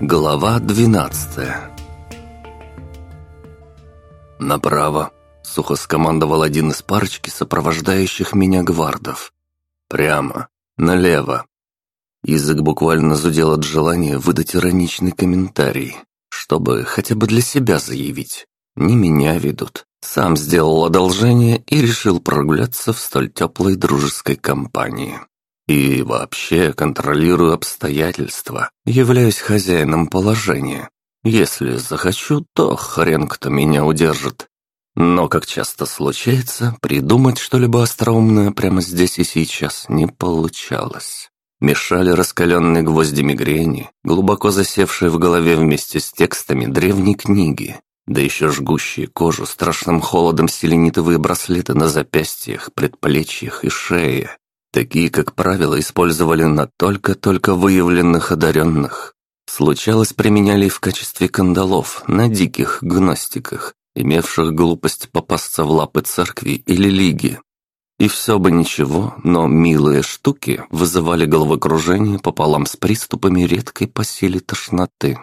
Глава двенадцатая «Направо», — сухо скомандовал один из парочки сопровождающих меня гвардов. «Прямо, налево». Язык буквально зудел от желания выдать ироничный комментарий, чтобы хотя бы для себя заявить. Не меня ведут. Сам сделал одолжение и решил прогуляться в столь теплой дружеской компании. И вообще контролирую обстоятельства, являюсь хозяином положения. Если захочу, то хрен кто меня удержит. Но, как часто случается, придумать что-либо остроумное прямо здесь и сейчас не получалось. Мешали раскаленные гвозди мигрени, глубоко засевшие в голове вместе с текстами древней книги, да еще жгущие кожу страшным холодом селенитовые браслеты на запястьях, предплечьях и шее. Такие, как правило, использовали на только-только выявленных одаренных. Случалось, применяли в качестве кандалов на диких гностиках, имевших глупость попасться в лапы церкви или лиги. И все бы ничего, но милые штуки вызывали головокружение пополам с приступами редкой по силе тошноты.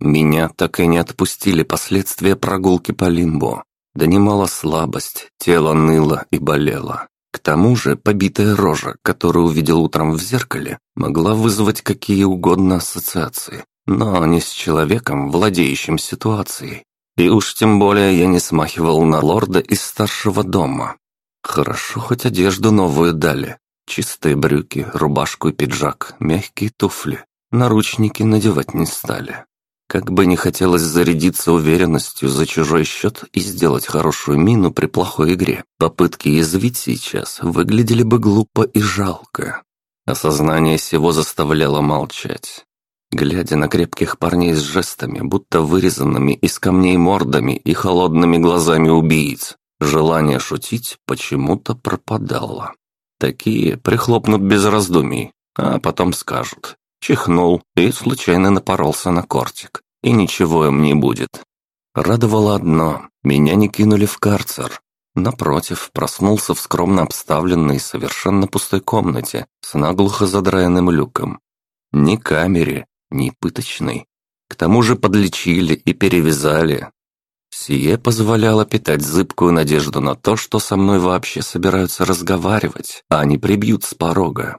Меня так и не отпустили последствия прогулки по лимбо. Донимала слабость, тело ныло и болело. К тому же побитая рожа, которую увидел утром в зеркале, могла вызвать какие угодно ассоциации, но не с человеком, владеющим ситуацией. И уж тем более я не смахивал на лорда из старшего дома. Хорошо, хоть одежду новую дали. Чистые брюки, рубашку и пиджак, мягкие туфли. Наручники надевать не стали. Как бы не хотелось зарядиться уверенностью за чужой счет и сделать хорошую мину при плохой игре, попытки язвить сейчас выглядели бы глупо и жалко. Осознание всего заставляло молчать. Глядя на крепких парней с жестами, будто вырезанными из камней мордами и холодными глазами убийц, желание шутить почему-то пропадало. Такие прихлопнут без раздумий, а потом скажут Чихнул и случайно напоролся на кортик. И ничего им не будет. Радовало одно – меня не кинули в карцер. Напротив, проснулся в скромно обставленной, совершенно пустой комнате с наглухо задраенным люком. Ни камере, ни пыточной. К тому же подлечили и перевязали. Сие позволяло питать зыбкую надежду на то, что со мной вообще собираются разговаривать, а не прибьют с порога.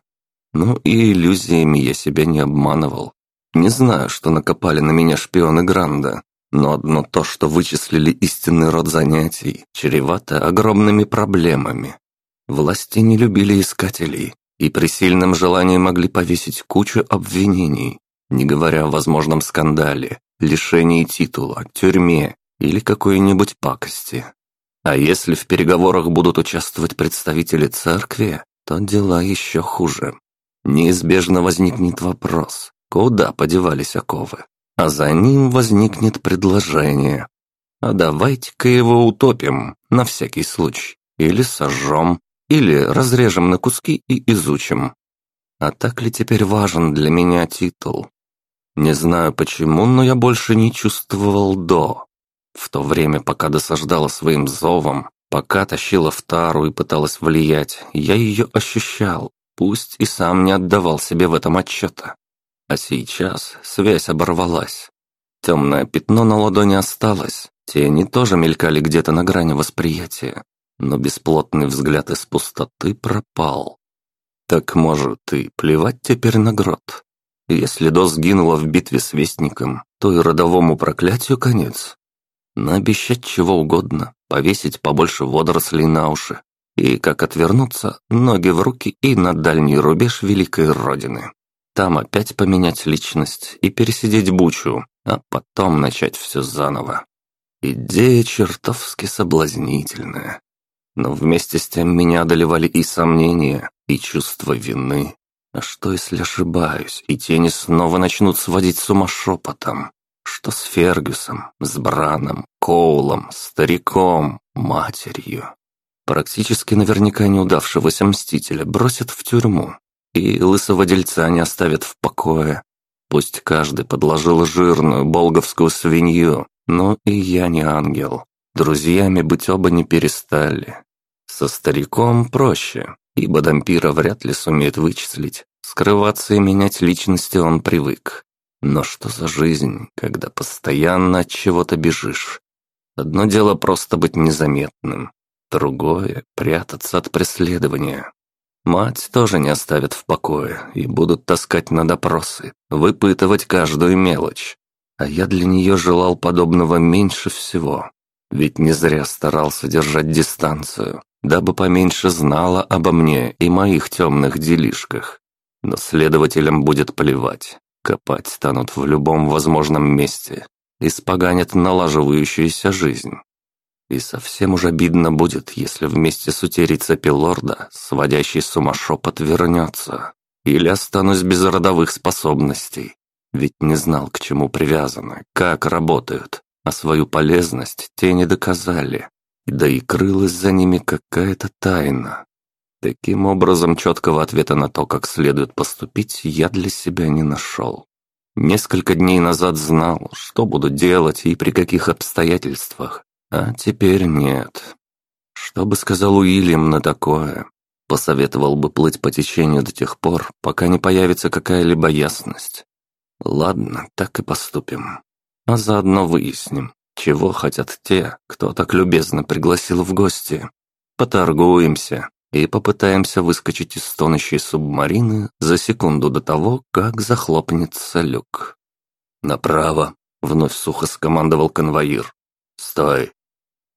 Ну и иллюзиями я себя не обманывал. Не знаю, что накопали на меня шпионы Гранда, но одно то, что вычислили истинный род занятий, чревато огромными проблемами. Власти не любили искателей, и при сильном желании могли повесить кучу обвинений, не говоря о возможном скандале, лишении титула, тюрьме или какой-нибудь пакости. А если в переговорах будут участвовать представители церкви, то дела еще хуже. Неизбежно возникнет вопрос, куда подевались оковы? А за ним возникнет предложение. А давайте-ка его утопим, на всякий случай. Или сожжем, или разрежем на куски и изучим. А так ли теперь важен для меня титул? Не знаю почему, но я больше не чувствовал до. В то время, пока досаждала своим зовом, пока тащила в тару и пыталась влиять, я ее ощущал, пусть и сам не отдавал себе в этом отчета. А сейчас связь оборвалась. Темное пятно на ладони осталось, тени тоже мелькали где-то на грани восприятия, но бесплотный взгляд из пустоты пропал. Так может и плевать теперь на грот. Если До сгинула в битве с Вестником, то и родовому проклятию конец. Наобещать чего угодно, повесить побольше водорослей на уши, и как отвернуться, ноги в руки и на дальний рубеж Великой Родины. Там опять поменять личность и пересидеть бучу, а потом начать все заново. Идея чертовски соблазнительная. Но вместе с тем меня одолевали и сомнения, и чувство вины. А что, если ошибаюсь, и тени снова начнут сводить с ума шепотом? Что с Фергюсом, с Браном, Коулом, стариком, матерью? Практически наверняка неудавшегося мстителя бросят в тюрьму, и лысого дельца не оставят в покое. Пусть каждый подложил жирную болговскую свинью, но и я не ангел. Друзьями быть оба не перестали. Со стариком проще, ибо дампира вряд ли сумеет вычислить. Скрываться и менять личности он привык. Но что за жизнь, когда постоянно от чего-то бежишь? Одно дело просто быть незаметным, другое — прятаться от преследования. Мать тоже не оставят в покое и будут таскать на допросы, выпытывать каждую мелочь. А я для нее желал подобного меньше всего. Ведь не зря старался держать дистанцию, дабы поменьше знала обо мне и моих темных делишках. Но следователям будет плевать. Копать станут в любом возможном месте. Испоганят налаживающуюся жизнь. И совсем уж обидно будет, если вместе с утерей цепи лорда сводящий с ума шепот вернется. Или останусь без родовых способностей. Ведь не знал, к чему привязаны, как работают, а свою полезность те не доказали. Да и крылась за ними какая-то тайна. Таким образом, четкого ответа на то, как следует поступить, я для себя не нашел. Несколько дней назад знал, что буду делать и при каких обстоятельствах, а теперь нет. Что бы сказал Уильям на такое? Посоветовал бы плыть по течению до тех пор, пока не появится какая-либо ясность. Ладно, так и поступим. А заодно выясним, чего хотят те, кто так любезно пригласил в гости. Поторгуемся и попытаемся выскочить из стонущей субмарины за секунду до того, как захлопнется люк. «Направо», — вновь сухо скомандовал конвоир. «Стой!»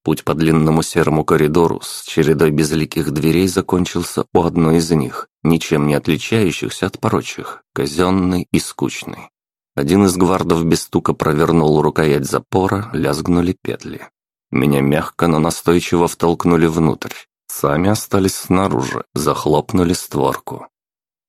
Путь по длинному серому коридору с чередой безликих дверей закончился у одной из них, ничем не отличающихся от прочих, казенной и скучной. Один из гвардов без стука провернул рукоять запора, лязгнули петли. Меня мягко, но настойчиво втолкнули внутрь. Сами остались снаружи, захлопнули створку.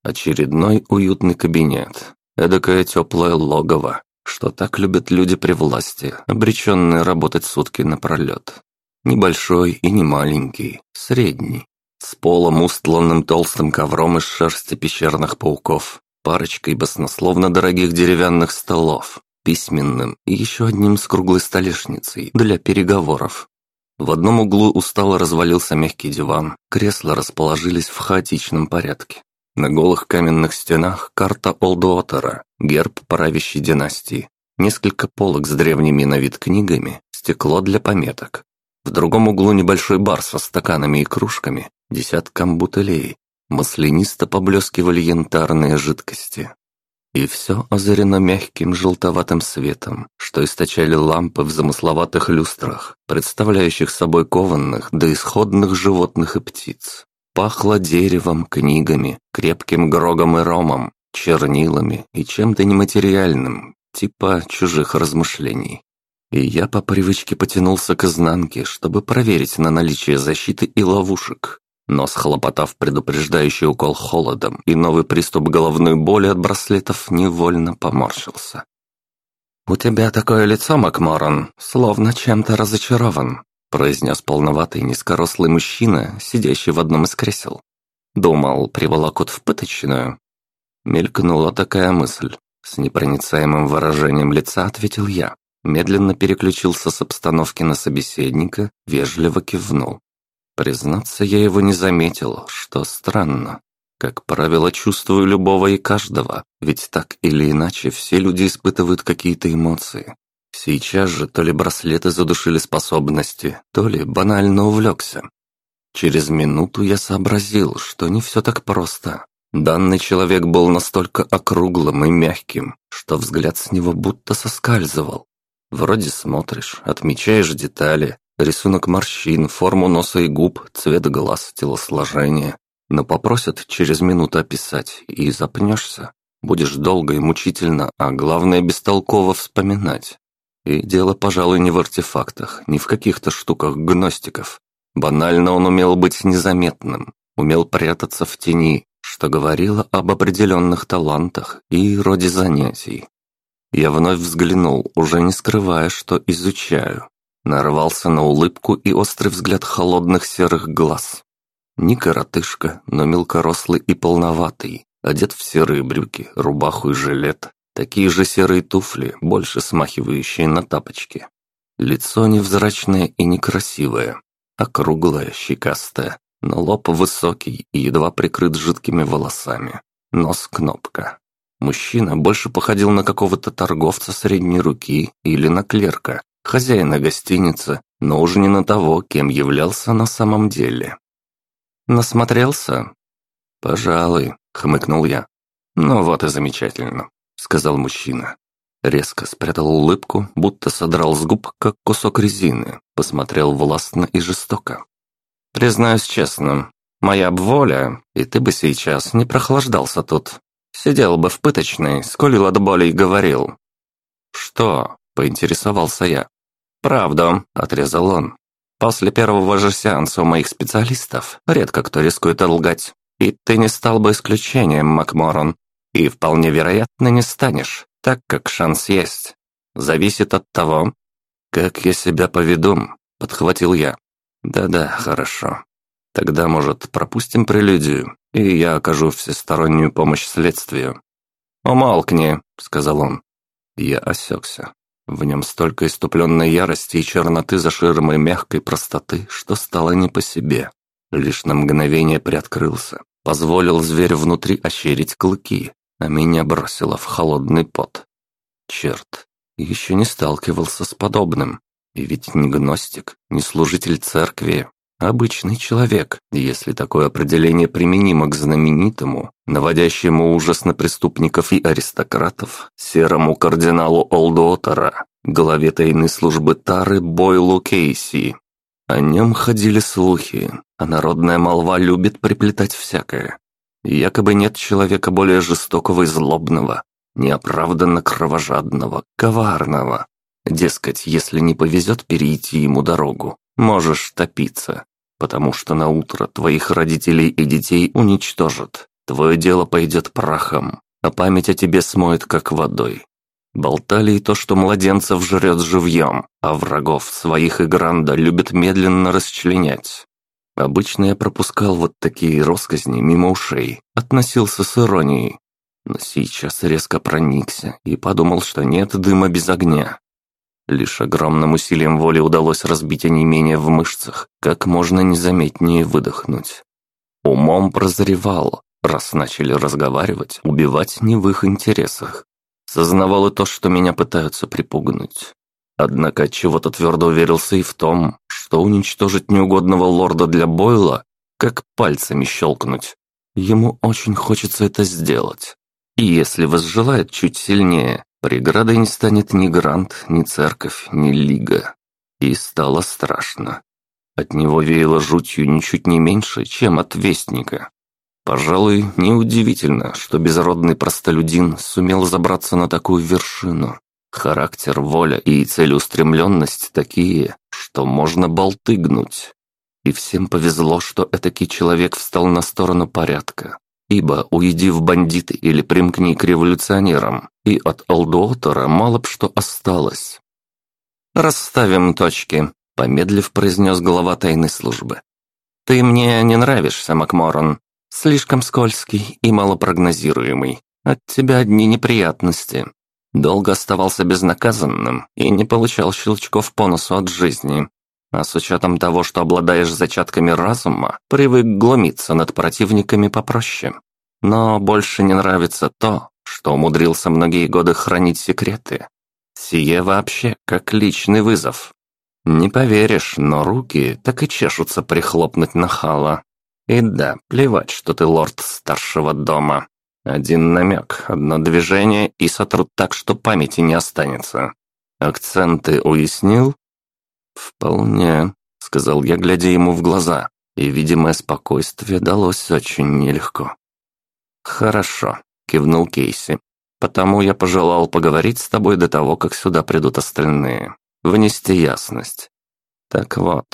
Очередной уютный кабинет. Эдакое теплое логово, что так любят люди при власти, обреченные работать сутки напролет. Небольшой и не маленький, средний. С полом, устланным толстым ковром из шерсти пещерных пауков, парочкой баснословно дорогих деревянных столов, письменным и еще одним с круглой столешницей для переговоров. В одном углу устало развалился мягкий диван, кресла расположились в хаотичном порядке. На голых каменных стенах карта Олдуотера, герб правящей династии, несколько полок с древними на вид книгами, стекло для пометок, в другом углу небольшой бар со стаканами и кружками, десятком бутылей. Маслянисто поблескивали янтарные жидкости. И все озарено мягким желтоватым светом, что источали лампы в замысловатых люстрах, представляющих собой кованных до исходных животных и птиц. Пахло деревом, книгами, крепким грогом и ромом, чернилами и чем-то нематериальным, типа чужих размышлений и я по привычке потянулся к изнанке, чтобы проверить на наличие защиты и ловушек. Но схлопотав предупреждающий укол холодом и новый приступ головной боли от браслетов, невольно поморщился. «У тебя такое лицо, Макморан, словно чем-то разочарован», произнес полноватый низкорослый мужчина, сидящий в одном из кресел. «Думал, приволокут в пыточную?» Мелькнула такая мысль. С непроницаемым выражением лица ответил я медленно переключился с обстановки на собеседника, вежливо кивнул. Признаться, я его не заметил, что странно. Как правило, чувствую любого и каждого, ведь так или иначе все люди испытывают какие-то эмоции. Сейчас же то ли браслеты задушили способности, то ли банально увлекся. Через минуту я сообразил, что не все так просто. Данный человек был настолько округлым и мягким, что взгляд с него будто соскальзывал. Вроде смотришь, отмечаешь детали, рисунок морщин, форму носа и губ, цвет глаз, телосложение. Но попросят через минуту описать, и запнешься. Будешь долго и мучительно, а главное бестолково вспоминать. И дело, пожалуй, не в артефактах, не в каких-то штуках гностиков. Банально он умел быть незаметным, умел прятаться в тени, что говорило об определенных талантах и роде занятий. Я вновь взглянул, уже не скрывая, что изучаю. Нарвался на улыбку и острый взгляд холодных серых глаз. Не коротышка, но мелкорослый и полноватый, одет в серые брюки, рубаху и жилет. Такие же серые туфли, больше смахивающие на тапочки. Лицо невзрачное и некрасивое, округлое, щекастое, но лоб высокий и едва прикрыт жидкими волосами. Нос кнопка. Мужчина больше походил на какого-то торговца средней руки или на клерка, хозяина гостиницы, но уже не на того, кем являлся на самом деле. «Насмотрелся?» «Пожалуй», — хмыкнул я. «Ну вот и замечательно», — сказал мужчина. Резко спрятал улыбку, будто содрал с губ, как кусок резины, посмотрел властно и жестоко. «Признаюсь честно, моя б воля, и ты бы сейчас не прохлаждался тут. Сидел бы в пыточной, сколь от боли и говорил». «Что?» — поинтересовался я. «Правду», — отрезал он. «После первого же сеанса у моих специалистов редко кто рискует лгать. И ты не стал бы исключением, Макморон. И вполне вероятно не станешь, так как шанс есть. Зависит от того, как я себя поведу», — подхватил я. «Да-да, хорошо. Тогда, может, пропустим прелюдию, и я окажу всестороннюю помощь следствию». «Умолкни», — сказал он. Я осекся. В нем столько иступленной ярости и черноты за ширмой мягкой простоты, что стало не по себе. Лишь на мгновение приоткрылся, позволил зверь внутри ощерить клыки, а меня бросило в холодный пот. Черт, еще не сталкивался с подобным. И ведь не гностик, не служитель церкви, Обычный человек, если такое определение применимо к знаменитому, наводящему ужас на преступников и аристократов, серому кардиналу Олдуотера, главе тайной службы Тары Бойлу Кейси. О нем ходили слухи, а народная молва любит приплетать всякое. Якобы нет человека более жестокого и злобного, неоправданно кровожадного, коварного. Дескать, если не повезет перейти ему дорогу, Можешь топиться, потому что на утро твоих родителей и детей уничтожат. Твое дело пойдет прахом, а память о тебе смоет как водой. Болтали и то, что младенцев жрет живьем, а врагов своих и Гранда любит медленно расчленять. Обычно я пропускал вот такие росказни мимо ушей, относился с иронией. Но сейчас резко проникся и подумал, что нет дыма без огня. Лишь огромным усилием воли удалось разбить онемение в мышцах, как можно незаметнее выдохнуть. Умом прозревал, раз начали разговаривать, убивать не в их интересах. Сознавал и то, что меня пытаются припугнуть. Однако чего-то твердо уверился и в том, что уничтожить неугодного лорда для Бойла, как пальцами щелкнуть. Ему очень хочется это сделать. И если возжелает чуть сильнее, Преградой не станет ни Грант, ни Церковь, ни Лига. И стало страшно. От него веяло жутью ничуть не меньше, чем от Вестника. Пожалуй, неудивительно, что безродный простолюдин сумел забраться на такую вершину. Характер, воля и целеустремленность такие, что можно болты гнуть. И всем повезло, что этакий человек встал на сторону порядка, Ибо, уйди в бандиты или примкни к революционерам, и от Алдуотера мало б что осталось. «Расставим точки», — помедлив произнес глава тайной службы. «Ты мне не нравишься, Макморон. Слишком скользкий и малопрогнозируемый. От тебя одни неприятности. Долго оставался безнаказанным и не получал щелчков по носу от жизни. А с учетом того, что обладаешь зачатками разума, привык глумиться над противниками попроще. Но больше не нравится то, что умудрился многие годы хранить секреты. Сие вообще как личный вызов. Не поверишь, но руки так и чешутся прихлопнуть нахала. И да, плевать, что ты лорд старшего дома. Один намек, одно движение и сотрут так, что памяти не останется. Акценты уяснил? «Вполне», — сказал я, глядя ему в глаза, и видимое спокойствие далось очень нелегко. «Хорошо», — кивнул Кейси. «Потому я пожелал поговорить с тобой до того, как сюда придут остальные. Внести ясность. Так вот,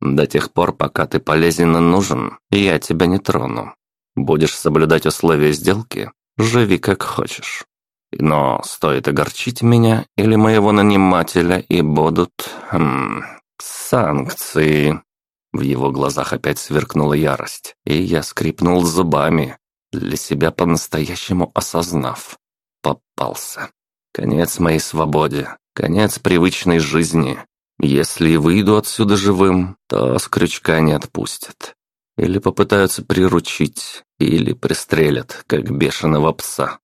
до тех пор, пока ты полезен и нужен, я тебя не трону. Будешь соблюдать условия сделки, живи как хочешь. Но стоит огорчить меня или моего нанимателя, и будут... Хм, санкции. В его глазах опять сверкнула ярость, и я скрипнул зубами, для себя по-настоящему осознав. Попался. Конец моей свободе, конец привычной жизни. Если выйду отсюда живым, то с крючка не отпустят. Или попытаются приручить, или пристрелят, как бешеного пса.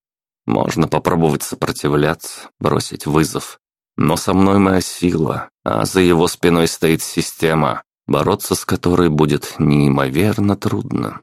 Можно попробовать сопротивляться, бросить вызов. Но со мной моя сила, а за его спиной стоит система, бороться с которой будет неимоверно трудно.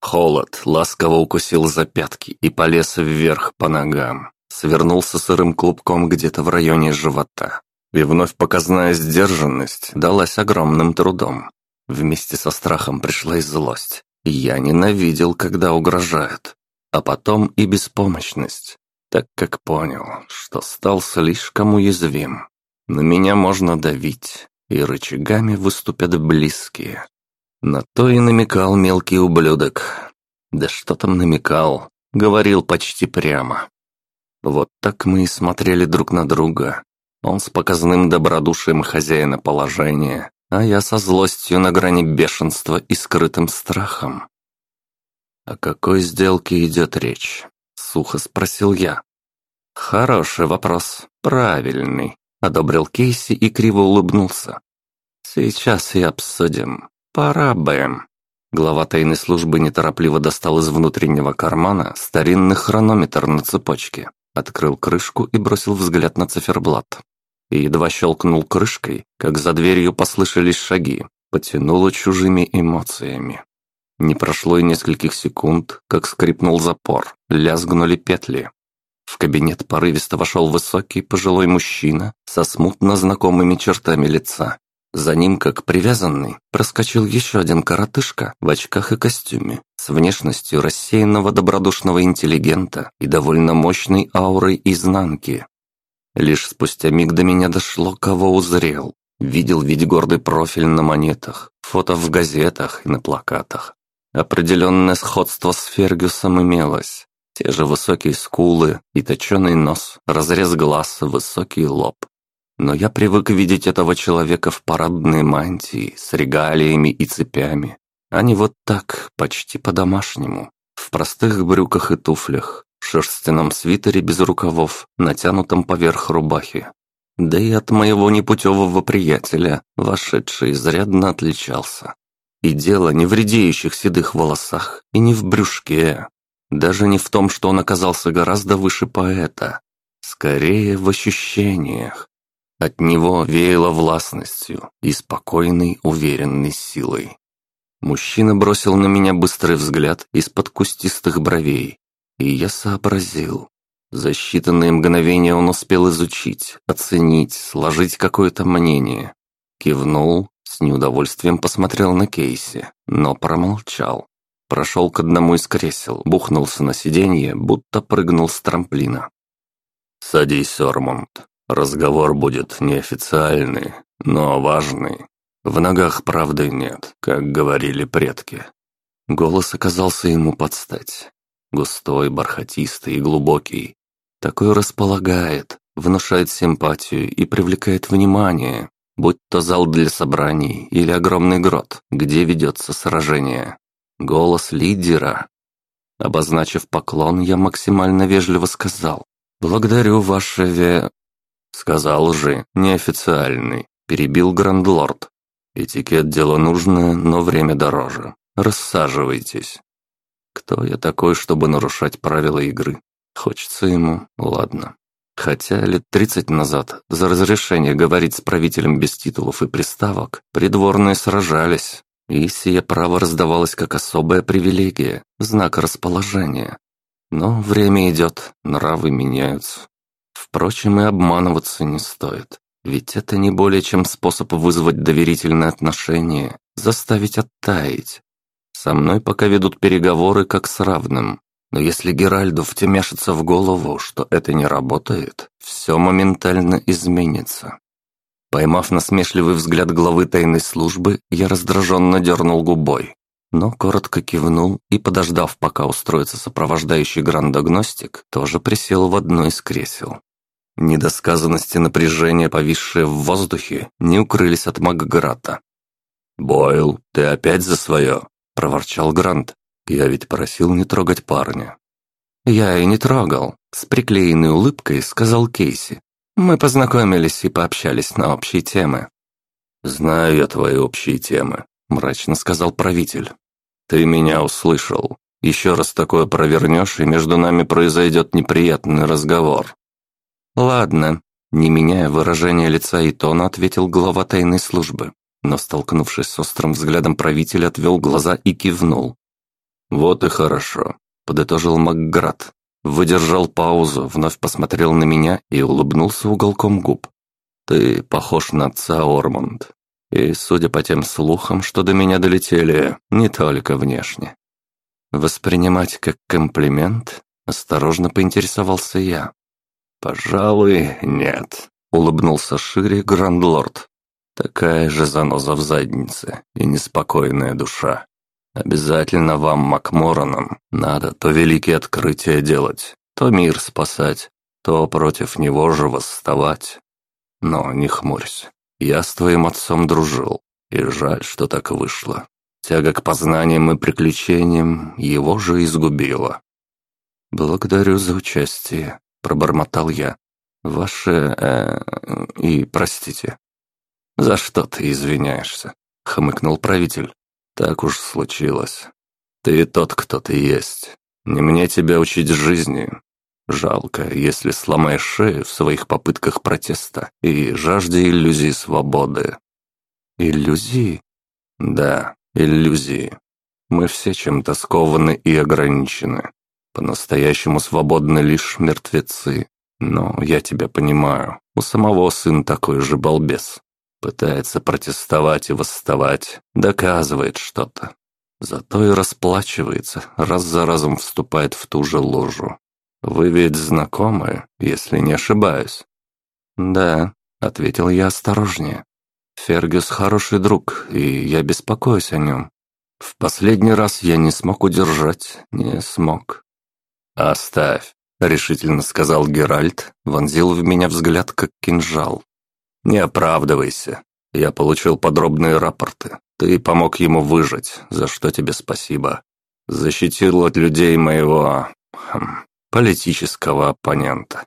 Холод ласково укусил за пятки и полез вверх по ногам. Свернулся сырым клубком где-то в районе живота. И вновь показная сдержанность далась огромным трудом. Вместе со страхом пришла и злость. Я ненавидел, когда угрожают. А потом и беспомощность, так как понял, что стал слишком уязвим. На меня можно давить, и рычагами выступят близкие. На то и намекал мелкий ублюдок. Да что там намекал, говорил почти прямо. Вот так мы и смотрели друг на друга. Он с показным добродушием хозяина положения, а я со злостью на грани бешенства и скрытым страхом. «О какой сделке идет речь?» — сухо спросил я. «Хороший вопрос, правильный», — одобрил Кейси и криво улыбнулся. «Сейчас и обсудим. Пора бы». Глава тайной службы неторопливо достал из внутреннего кармана старинный хронометр на цепочке, открыл крышку и бросил взгляд на циферблат и едва щелкнул крышкой, как за дверью послышались шаги, потянуло чужими эмоциями. Не прошло и нескольких секунд, как скрипнул запор, лязгнули петли. В кабинет порывисто вошел высокий пожилой мужчина со смутно знакомыми чертами лица. За ним, как привязанный, проскочил еще один коротышка в очках и костюме, с внешностью рассеянного добродушного интеллигента и довольно мощной аурой изнанки. Лишь спустя миг до меня дошло, кого узрел. Видел ведь гордый профиль на монетах, фото в газетах и на плакатах. Определенное сходство с Фергюсом имелось. Те же высокие скулы и точеный нос, разрез глаз, высокий лоб. Но я привык видеть этого человека в парадной мантии, с регалиями и цепями, а не вот так, почти по-домашнему, в простых брюках и туфлях, в шерстяном свитере без рукавов, натянутом поверх рубахи. Да и от моего непутевого приятеля, вошедший, изрядно отличался. И дело не в редеющих седых волосах и не в брюшке. Даже не в том, что он оказался гораздо выше поэта. Скорее в ощущениях. От него веяло властностью и спокойной, уверенной силой. Мужчина бросил на меня быстрый взгляд из-под кустистых бровей, и я сообразил. За считанные мгновения он успел изучить, оценить, сложить какое-то мнение. Кивнул, с неудовольствием посмотрел на Кейси, но промолчал. Прошел к одному из кресел, бухнулся на сиденье, будто прыгнул с трамплина. «Садись, Ормонд. Разговор будет неофициальный, но важный. В ногах правды нет, как говорили предки». Голос оказался ему под стать. Густой, бархатистый и глубокий. Такой располагает, внушает симпатию и привлекает внимание, будь то зал для собраний или огромный грот, где ведется сражение. Голос лидера. Обозначив поклон, я максимально вежливо сказал «Благодарю, ваше ве...» Сказал же, неофициальный, перебил Грандлорд. Этикет дело нужное, но время дороже. Рассаживайтесь. Кто я такой, чтобы нарушать правила игры? Хочется ему, ладно. Хотя лет тридцать назад за разрешение говорить с правителем без титулов и приставок придворные сражались, и сие право раздавалось как особая привилегия, знак расположения. Но время идет, нравы меняются. Впрочем, и обманываться не стоит, ведь это не более чем способ вызвать доверительное отношение, заставить оттаять, со мной пока ведут переговоры как с равным. Но если Геральду втемяшится в голову, что это не работает, все моментально изменится. Поймав насмешливый взгляд главы тайной службы, я раздраженно дернул губой, но коротко кивнул и, подождав, пока устроится сопровождающий грандогностик, тоже присел в одно из кресел. Недосказанности напряжения, повисшие в воздухе, не укрылись от Макграта. «Бойл, ты опять за свое?» – проворчал Грант. «Я ведь просил не трогать парня». «Я и не трогал», – с приклеенной улыбкой сказал Кейси. «Мы познакомились и пообщались на общие темы». «Знаю я твои общие темы», – мрачно сказал правитель. «Ты меня услышал. Еще раз такое провернешь, и между нами произойдет неприятный разговор». «Ладно», — не меняя выражения лица и тона, ответил глава тайной службы, но, столкнувшись с острым взглядом правителя, отвел глаза и кивнул. «Вот и хорошо», — подытожил Макград. Выдержал паузу, вновь посмотрел на меня и улыбнулся уголком губ. «Ты похож на отца Ормонд. И, судя по тем слухам, что до меня долетели, не только внешне. Воспринимать как комплимент? Осторожно поинтересовался я. «Пожалуй, нет», — улыбнулся шире Грандлорд. «Такая же заноза в заднице и неспокойная душа. Обязательно вам, Макморонам, надо то великие открытия делать, то мир спасать, то против него же восставать. Но не хмурься, я с твоим отцом дружил, и жаль, что так вышло. Тяга к познаниям и приключениям его же изгубила. «Благодарю за участие», — пробормотал я. «Ваше... Э, и простите». «За что ты извиняешься?» — хмыкнул правитель. «Так уж случилось. Ты тот, кто ты есть. Не мне тебя учить жизни, Жалко, если сломаешь шею в своих попытках протеста и жажде иллюзии свободы. Иллюзии? Да, иллюзии. Мы все чем-то скованы и ограничены. По-настоящему свободны лишь мертвецы. Но я тебя понимаю, у самого сын такой же балбес. Пытается протестовать и восставать, доказывает что-то. Зато и расплачивается, раз за разом вступает в ту же ложу. «Вы ведь знакомы, если не ошибаюсь?» «Да», — ответил я осторожнее. «Фергюс хороший друг, и я беспокоюсь о нем. В последний раз я не смог удержать, не смог». «Оставь», — решительно сказал Геральт, вонзил в меня взгляд, как кинжал. «Не оправдывайся. Я получил подробные рапорты. Ты помог ему выжить, за что тебе спасибо. Защитил от людей моего... Хм, политического оппонента.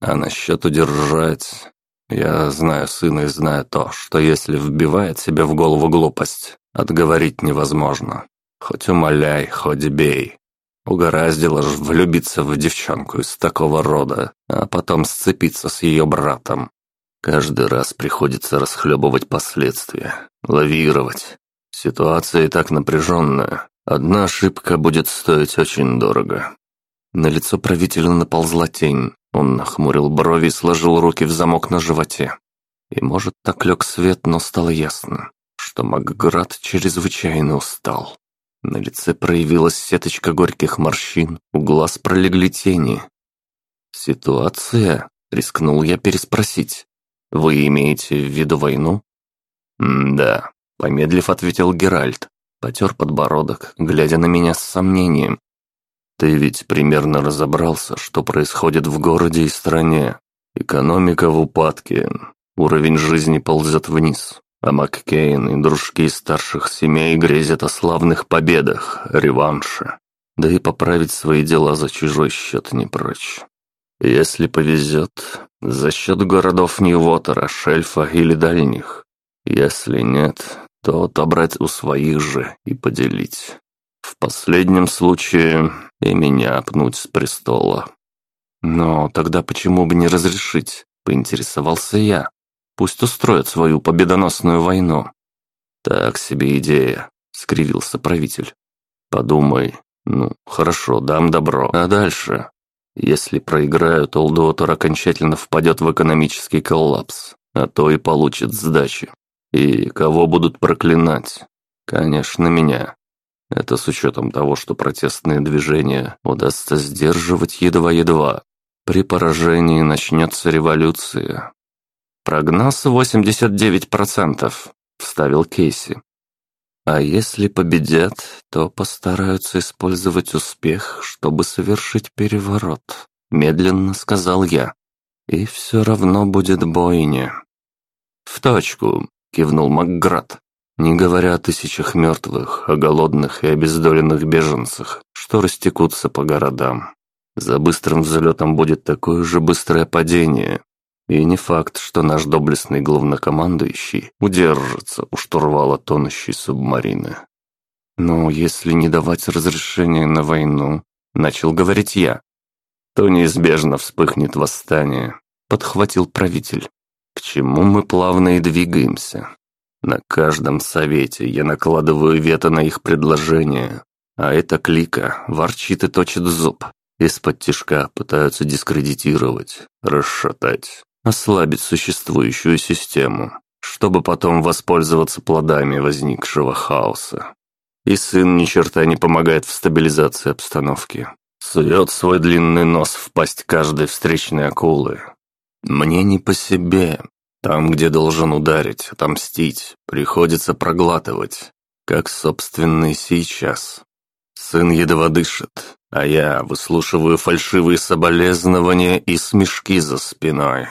А насчет удержать... Я знаю сына и знаю то, что если вбивает себе в голову глупость, отговорить невозможно. Хоть умоляй, хоть бей. Угораздило ж влюбиться в девчонку из такого рода, а потом сцепиться с ее братом. Каждый раз приходится расхлебывать последствия, лавировать. Ситуация и так напряженная. Одна ошибка будет стоить очень дорого. На лицо правителя наползла тень. Он нахмурил брови и сложил руки в замок на животе. И, может, так лег свет, но стало ясно, что Макград чрезвычайно устал. На лице проявилась сеточка горьких морщин, у глаз пролегли тени. «Ситуация?» — рискнул я переспросить. «Вы имеете в виду войну?» «Да», — помедлив ответил Геральт. Потер подбородок, глядя на меня с сомнением, ты ведь примерно разобрался, что происходит в городе и стране. Экономика в упадке, уровень жизни ползет вниз, а Маккейн и дружки старших семей грезят о славных победах, реванше. Да и поправить свои дела за чужой счет не прочь. Если повезет, за счет городов Ньюотера, Шельфа или Дальних. Если нет, то отобрать у своих же и поделить. В последнем случае и меня пнуть с престола. Но тогда почему бы не разрешить? Поинтересовался я. Пусть устроят свою победоносную войну. Так себе идея, скривился правитель. Подумай. Ну, хорошо, дам добро. А дальше? Если проиграют, Олдуотер окончательно впадет в экономический коллапс, а то и получит сдачи. И кого будут проклинать? Конечно, меня. Это с учетом того, что протестные движения удастся сдерживать едва-едва. При поражении начнется революция. «Прогноз 89%, — вставил Кейси. А если победят, то постараются использовать успех, чтобы совершить переворот, медленно сказал я. И все равно будет бойня. В точку, кивнул Макград. Не говоря о тысячах мертвых, о голодных и обездоленных беженцах, что растекутся по городам. За быстрым взлетом будет такое же быстрое падение. И не факт, что наш доблестный главнокомандующий удержится у штурвала тонущей субмарины. Но если не давать разрешения на войну, начал говорить я, то неизбежно вспыхнет восстание, подхватил правитель. К чему мы плавно и двигаемся? На каждом совете я накладываю вето на их предложение, а эта клика ворчит и точит зуб. Из-под тишка пытаются дискредитировать, расшатать, ослабить существующую систему, чтобы потом воспользоваться плодами возникшего хаоса. И сын ни черта не помогает в стабилизации обстановки. Сует свой длинный нос в пасть каждой встречной акулы. Мне не по себе. Там, где должен ударить, отомстить, приходится проглатывать. Как, собственно, и сейчас. Сын едва дышит, а я выслушиваю фальшивые соболезнования и смешки за спиной.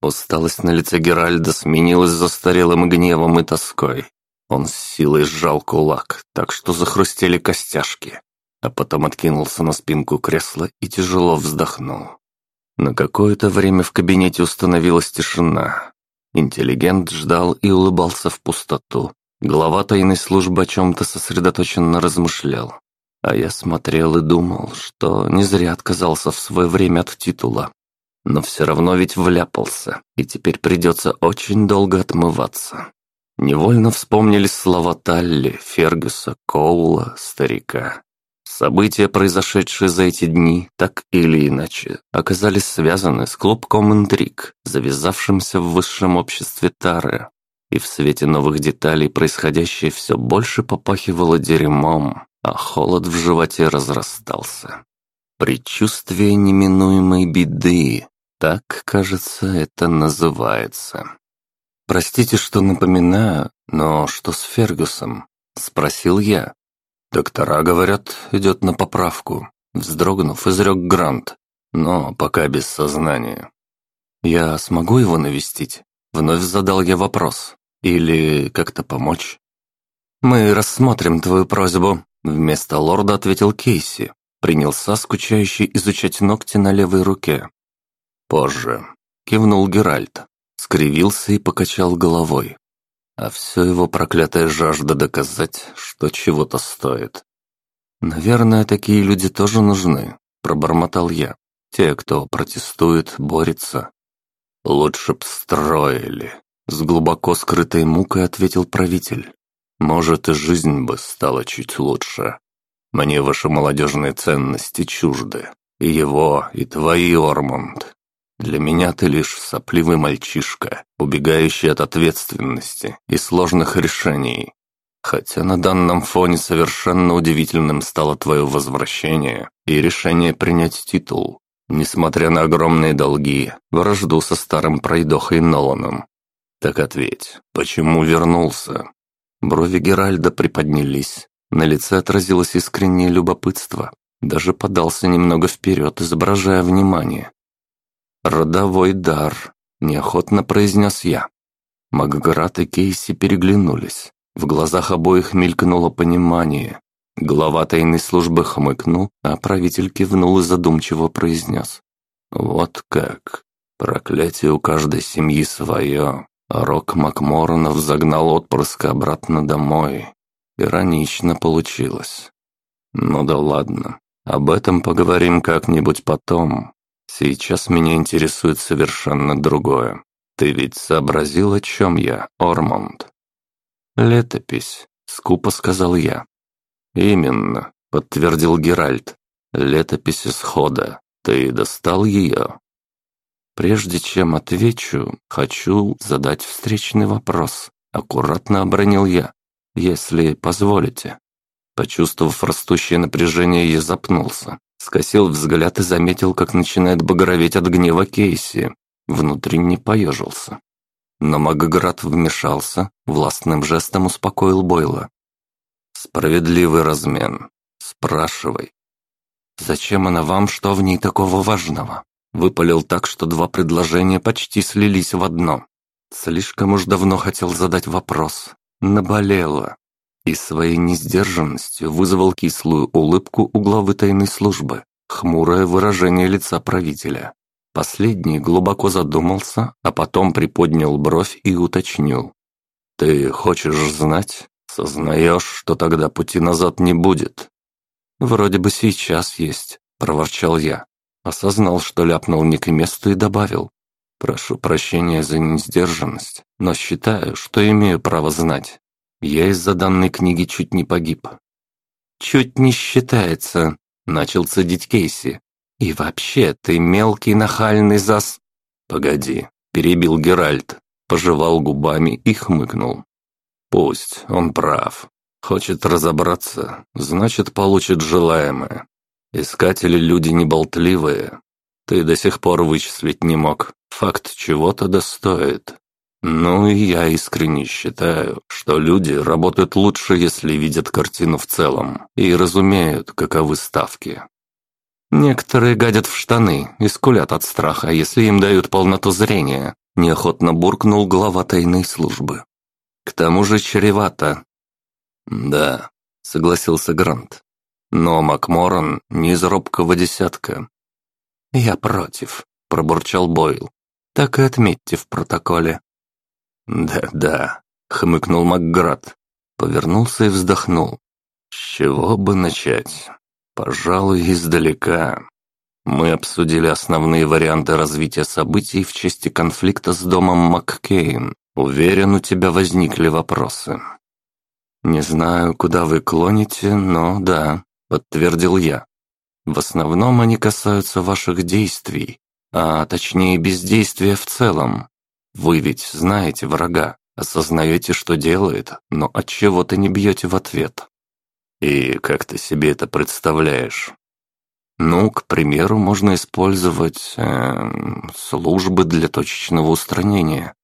Усталость на лице Геральда сменилась застарелым гневом и тоской. Он с силой сжал кулак, так что захрустели костяшки, а потом откинулся на спинку кресла и тяжело вздохнул. На какое-то время в кабинете установилась тишина. Интеллигент ждал и улыбался в пустоту. Глава тайной службы о чем-то сосредоточенно размышлял. А я смотрел и думал, что не зря отказался в свое время от титула. Но все равно ведь вляпался, и теперь придется очень долго отмываться. Невольно вспомнились слова Талли, Фергюса, Коула, старика. События, произошедшие за эти дни, так или иначе, оказались связаны с клубком интриг, завязавшимся в высшем обществе Тары. И в свете новых деталей происходящее все больше попахивало дерьмом, а холод в животе разрастался. Предчувствие неминуемой беды, так, кажется, это называется. «Простите, что напоминаю, но что с Фергюсом?» — спросил я. «Доктора говорят, идет на поправку», — вздрогнув, изрек Грант, но пока без сознания. «Я смогу его навестить?» — вновь задал я вопрос. «Или как-то помочь?» «Мы рассмотрим твою просьбу», Вместо лорда ответил Кейси. Принялся скучающий изучать ногти на левой руке. «Позже», — кивнул Геральт. Скривился и покачал головой. А все его проклятая жажда доказать, что чего-то стоит. «Наверное, такие люди тоже нужны», — пробормотал я. «Те, кто протестует, борется». «Лучше б строили», — с глубоко скрытой мукой ответил правитель. Может, и жизнь бы стала чуть лучше. Мне ваши молодежные ценности чужды. И его, и твои, Ормонд. Для меня ты лишь сопливый мальчишка, убегающий от ответственности и сложных решений. Хотя на данном фоне совершенно удивительным стало твое возвращение и решение принять титул, несмотря на огромные долги, вражду со старым пройдохой Ноланом. Так ответь, почему вернулся? Брови Геральда приподнялись. На лице отразилось искреннее любопытство. Даже подался немного вперед, изображая внимание. «Родовой дар», — неохотно произнес я. Макград и Кейси переглянулись. В глазах обоих мелькнуло понимание. Глава тайной службы хмыкнул, а правитель кивнул и задумчиво произнес. «Вот как. Проклятие у каждой семьи свое. Рок Макморонов загнал отпрыска обратно домой. Иронично получилось. Ну да ладно, об этом поговорим как-нибудь потом. Сейчас меня интересует совершенно другое. Ты ведь сообразил, о чем я, Ормонд? Летопись, скупо сказал я. Именно, подтвердил Геральт. Летопись исхода. Ты достал ее? Прежде чем отвечу, хочу задать встречный вопрос. Аккуратно обронил я, если позволите. Почувствовав растущее напряжение, я запнулся. Скосил взгляд и заметил, как начинает багроветь от гнева Кейси. Внутренне поежился. Но Магоград вмешался, властным жестом успокоил Бойла. «Справедливый размен. Спрашивай». «Зачем она вам, что в ней такого важного?» Выпалил так, что два предложения почти слились в одно. Слишком уж давно хотел задать вопрос. Наболело. И своей несдержанностью вызвал кислую улыбку у главы тайной службы, хмурое выражение лица правителя. Последний глубоко задумался, а потом приподнял бровь и уточнил. «Ты хочешь знать?» Сознаешь, что тогда пути назад не будет?» «Вроде бы сейчас есть», — проворчал я. Осознал, что ляпнул не к месту и добавил. «Прошу прощения за несдержанность, но считаю, что имею право знать. Я из-за данной книги чуть не погиб». «Чуть не считается», — начал цедить Кейси. «И вообще, ты мелкий нахальный зас...» «Погоди», — перебил Геральт, пожевал губами и хмыкнул. «Пусть, он прав. Хочет разобраться, значит, получит желаемое. Искатели люди неболтливые. Ты до сих пор вычислить не мог. Факт чего-то достоит. Ну и я искренне считаю, что люди работают лучше, если видят картину в целом и разумеют, каковы ставки. Некоторые гадят в штаны и скулят от страха, если им дают полноту зрения, неохотно буркнул глава тайной службы. К тому же чревато, «Да», — согласился Грант. «Но Макморан не из робкого десятка». «Я против», — пробурчал Бойл. «Так и отметьте в протоколе». «Да-да», — хмыкнул Макград. Повернулся и вздохнул. «С чего бы начать? Пожалуй, издалека». Мы обсудили основные варианты развития событий в части конфликта с домом Маккейн. Уверен, у тебя возникли вопросы. «Не знаю, куда вы клоните, но да», — подтвердил я. «В основном они касаются ваших действий, а точнее бездействия в целом. Вы ведь знаете врага, осознаете, что делает, но от чего-то не бьете в ответ». «И как ты себе это представляешь?» Ну, к примеру, можно использовать э, службы для точечного устранения.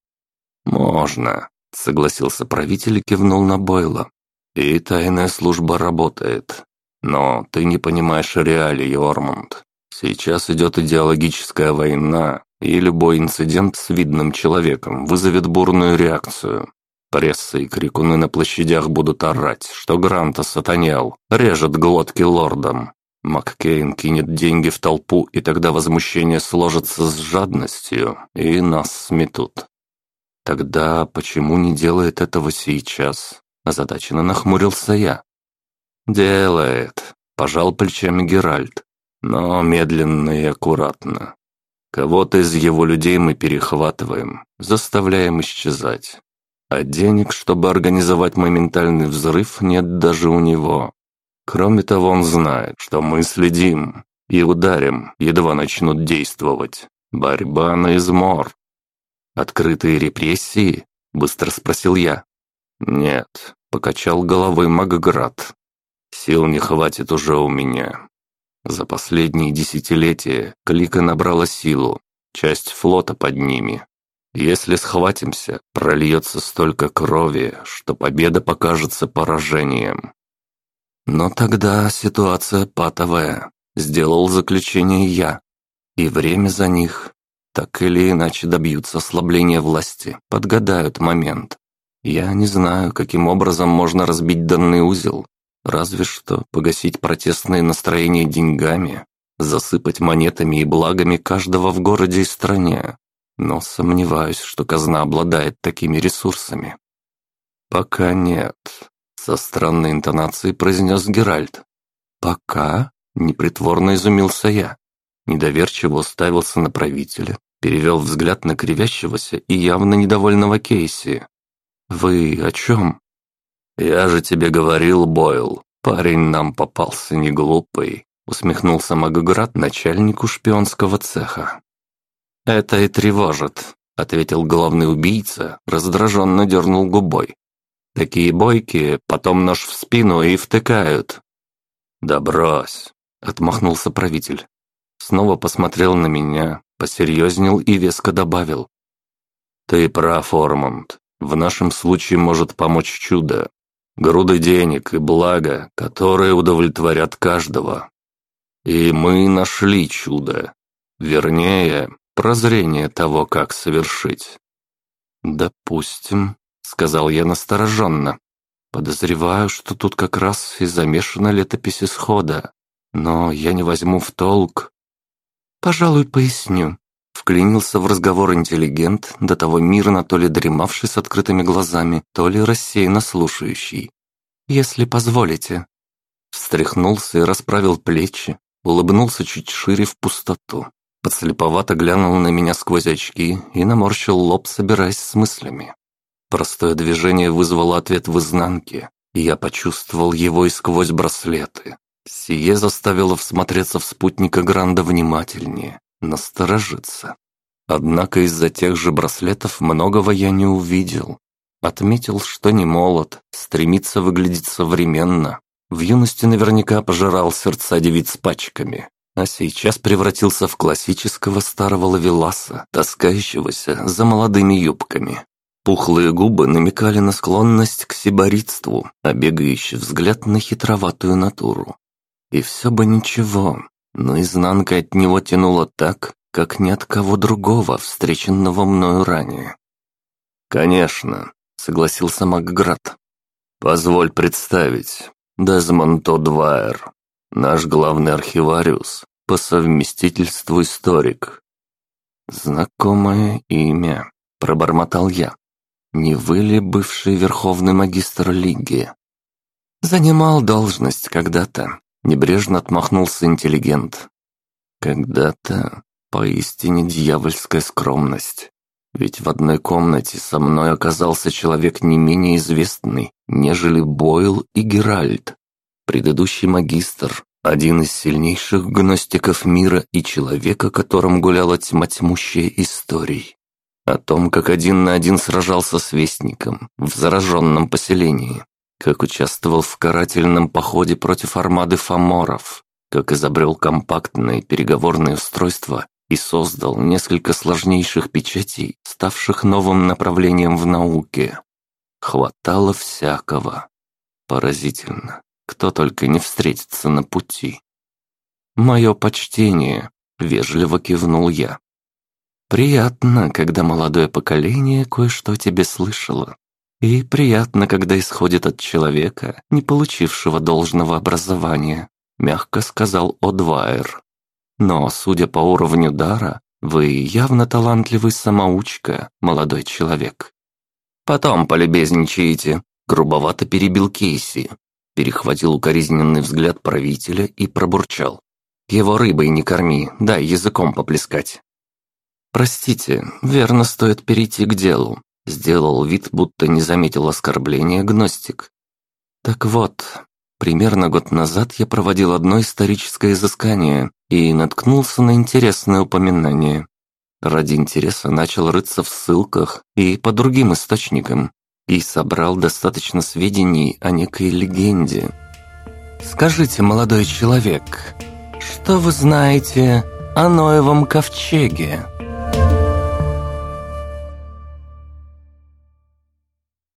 Можно, Согласился правитель и кивнул на Бойла. И тайная служба работает. Но ты не понимаешь реалий, Ормонд. Сейчас идет идеологическая война, и любой инцидент с видным человеком вызовет бурную реакцию. Пресса и крикуны на площадях будут орать, что Гранта сатанел, режет глотки лордам. Маккейн кинет деньги в толпу, и тогда возмущение сложится с жадностью, и нас сметут. Тогда почему не делает этого сейчас? Озадаченно нахмурился я. Делает, пожал плечами Геральт, но медленно и аккуратно. Кого-то из его людей мы перехватываем, заставляем исчезать. А денег, чтобы организовать моментальный взрыв, нет даже у него. Кроме того, он знает, что мы следим и ударим, едва начнут действовать. Борьба на измор. «Открытые репрессии?» – быстро спросил я. «Нет», – покачал головой Магоград. «Сил не хватит уже у меня. За последние десятилетия клика набрала силу, часть флота под ними. Если схватимся, прольется столько крови, что победа покажется поражением». «Но тогда ситуация патовая», – сделал заключение я. «И время за них так или иначе добьются ослабления власти, подгадают момент. Я не знаю, каким образом можно разбить данный узел. Разве что погасить протестные настроения деньгами, засыпать монетами и благами каждого в городе и стране. Но сомневаюсь, что казна обладает такими ресурсами. «Пока нет», — со странной интонацией произнес Геральт. «Пока?» — непритворно изумился я. Недоверчиво уставился на правителя, перевел взгляд на кривящегося и явно недовольного Кейси. «Вы о чем?» «Я же тебе говорил, Бойл, парень нам попался не глупый», усмехнулся Магоград начальнику шпионского цеха. «Это и тревожит», — ответил главный убийца, раздраженно дернул губой. «Такие бойкие, потом нож в спину и втыкают». «Да брось», — отмахнулся правитель. Снова посмотрел на меня, посерьезнел и веско добавил. «Ты прав, Ормонд. В нашем случае может помочь чудо. Груды денег и блага, которые удовлетворят каждого. И мы нашли чудо. Вернее, прозрение того, как совершить». «Допустим», — сказал я настороженно. «Подозреваю, что тут как раз и замешана летопись исхода. Но я не возьму в толк, «Пожалуй, поясню», — вклинился в разговор интеллигент, до того мирно то ли дремавший с открытыми глазами, то ли рассеянно слушающий. если позволите». Встряхнулся и расправил плечи, улыбнулся чуть шире в пустоту. Подслеповато глянул на меня сквозь очки и наморщил лоб, собираясь с мыслями. Простое движение вызвало ответ в изнанке, и я почувствовал его и сквозь браслеты. Сие заставило всмотреться в спутника Гранда внимательнее, насторожиться. Однако из-за тех же браслетов многого я не увидел. Отметил, что не молод, стремится выглядеть современно. В юности наверняка пожирал сердца девиц пачками, а сейчас превратился в классического старого лавеласа, таскающегося за молодыми юбками. Пухлые губы намекали на склонность к сиборитству, а бегающий взгляд на хитроватую натуру. И все бы ничего, но изнанка от него тянула так, как ни от кого другого, встреченного мною ранее. «Конечно», — согласился Макград. «Позволь представить, Дезмонд Одвайер, наш главный архивариус, по совместительству историк». «Знакомое имя», — пробормотал я. Не вы ли бывший верховный магистр Лиги? Занимал должность когда-то. Небрежно отмахнулся интеллигент. Когда-то поистине дьявольская скромность. Ведь в одной комнате со мной оказался человек не менее известный, нежели Бойл и Геральт. Предыдущий магистр, один из сильнейших гностиков мира и человека, которым гуляла тьма тьмущая историй. О том, как один на один сражался с Вестником в зараженном поселении, как участвовал в карательном походе против армады фаморов, как изобрел компактное переговорное устройство и создал несколько сложнейших печатей, ставших новым направлением в науке. Хватало всякого. Поразительно, кто только не встретится на пути. «Мое почтение», — вежливо кивнул я. Приятно, когда молодое поколение кое-что тебе слышало. И приятно, когда исходит от человека, не получившего должного образования, мягко сказал Одвайер. Но, судя по уровню дара, вы явно талантливый самоучка, молодой человек. Потом полюбезничаете, грубовато перебил Кейси. Перехватил укоризненный взгляд правителя и пробурчал. Его рыбой не корми, дай языком поплескать. «Простите, верно, стоит перейти к делу», — сделал вид, будто не заметил оскорбления гностик. «Так вот, примерно год назад я проводил одно историческое изыскание и наткнулся на интересное упоминание. Ради интереса начал рыться в ссылках и по другим источникам, и собрал достаточно сведений о некой легенде. «Скажите, молодой человек, что вы знаете о Ноевом ковчеге?»